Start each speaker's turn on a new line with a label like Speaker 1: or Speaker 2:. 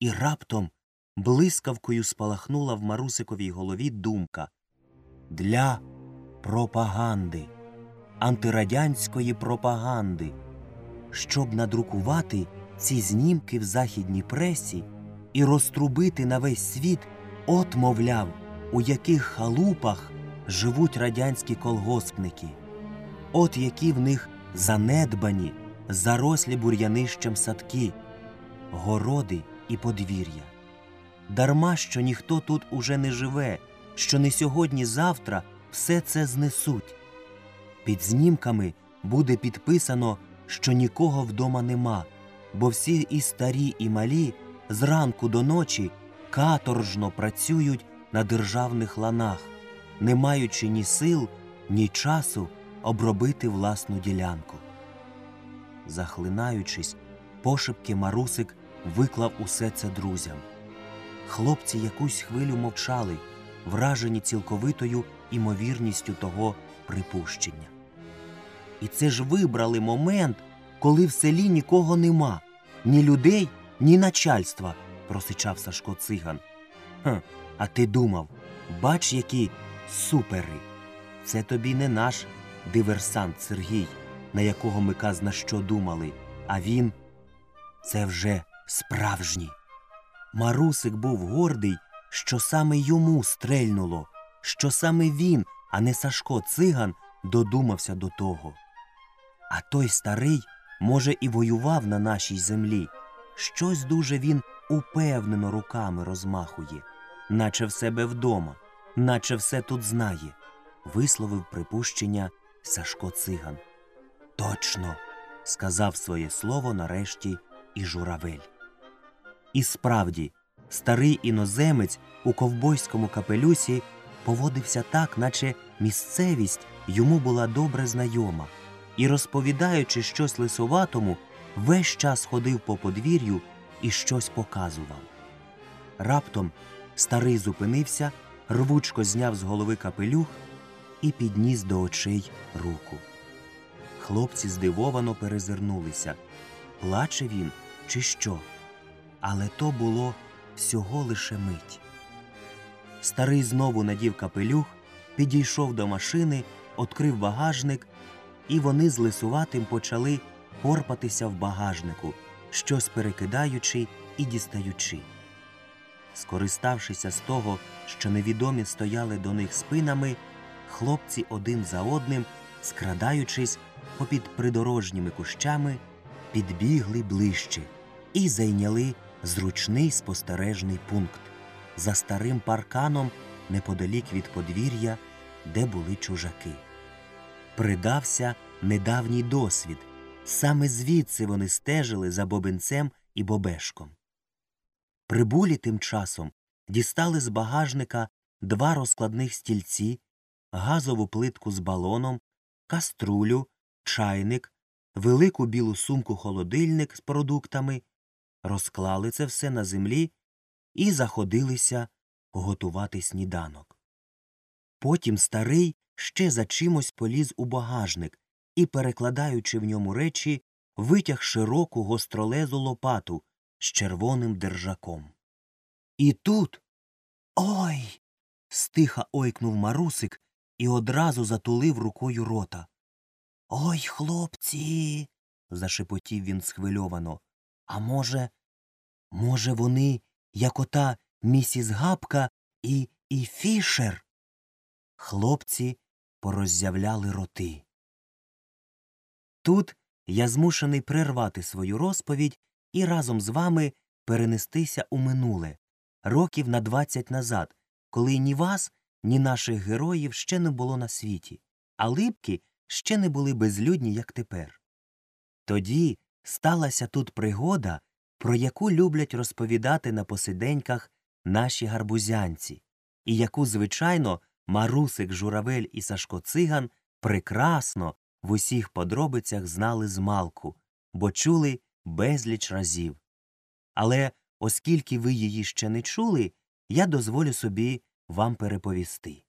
Speaker 1: І раптом блискавкою спалахнула в Марусиковій голові думка для пропаганди, антирадянської пропаганди, щоб надрукувати ці знімки в західній пресі і розтрубити на весь світ, от, мовляв, у яких халупах живуть радянські колгоспники, от які в них занедбані, зарослі бур'янищем садки, городи і подвір'я. Дарма що ніхто тут уже не живе, що не сьогодні-завтра все це знесуть. Під знімками буде підписано, що нікого вдома нема, бо всі і старі, і малі зранку до ночі каторжно працюють на державних ланах, не маючи ні сил, ні часу обробити власну ділянку. Захлинаючись, пошепки Марусик виклав усе це друзям. Хлопці якусь хвилю мовчали, вражені цілковитою імовірністю того припущення. І це ж вибрали момент, коли в селі нікого нема, ні людей, ні начальства, просичав Сашко циган. Хм, а ти думав, бач, які супери. Це тобі не наш диверсант Сергій, на якого ми казна що думали, а він це вже справжній. Марусик був гордий, що саме йому стрельнуло, що саме він, а не Сашко циган, додумався до того. А той старий, може, і воював на нашій землі. Щось дуже він упевнено руками розмахує, наче в себе вдома, наче все тут знає, висловив припущення Сашко циган. Точно, сказав своє слово нарешті і журавель. І справді, старий іноземець у ковбойському капелюсі поводився так, наче місцевість йому була добре знайома, і, розповідаючи щось лисоватому, весь час ходив по подвір'ю і щось показував. Раптом старий зупинився, рвучко зняв з голови капелюх і підніс до очей руку. Хлопці здивовано перезирнулися. Плаче він, чи що? Але то було всього лише мить. Старий знову надів капелюх, підійшов до машини, відкрив багажник, і вони з лисуватим почали порпатися в багажнику, щось перекидаючи і дістаючи. Скориставшися з того, що невідомі стояли до них спинами, хлопці один за одним, скрадаючись попід придорожніми кущами, підбігли ближче і зайняли зручний спостережний пункт за старим парканом неподалік від подвір'я, де були чужаки. Придався недавній досвід. Саме звідси вони стежили за бобинцем і бобешком. Прибулі тим часом дістали з багажника два розкладних стільці, газову плитку з балоном, каструлю, чайник, велику білу сумку холодильник з продуктами, розклали це все на землі і заходилися готувати сніданок. Потім старий ще за чимось поліз у багажник і, перекладаючи в ньому речі, витяг широку гостролезу лопату з червоним держаком. І тут. Ой. стиха ойкнув марусик і одразу затулив рукою рота. Ой, хлопці. зашепотів він схвильовано. А може, може, вони, як ота місіс Гапка і і Фішер? Хлопці пороззявляли роти. Тут я змушений прервати свою розповідь і разом з вами перенестися у минуле, років на двадцять назад, коли ні вас, ні наших героїв ще не було на світі, а липки ще не були безлюдні, як тепер. Тоді сталася тут пригода, про яку люблять розповідати на посиденьках наші гарбузянці, і яку, звичайно, Марусик, Журавель і Сашко Циган прекрасно в усіх подробицях знали змалку, бо чули безліч разів. Але оскільки ви її ще не чули, я дозволю собі вам переповісти.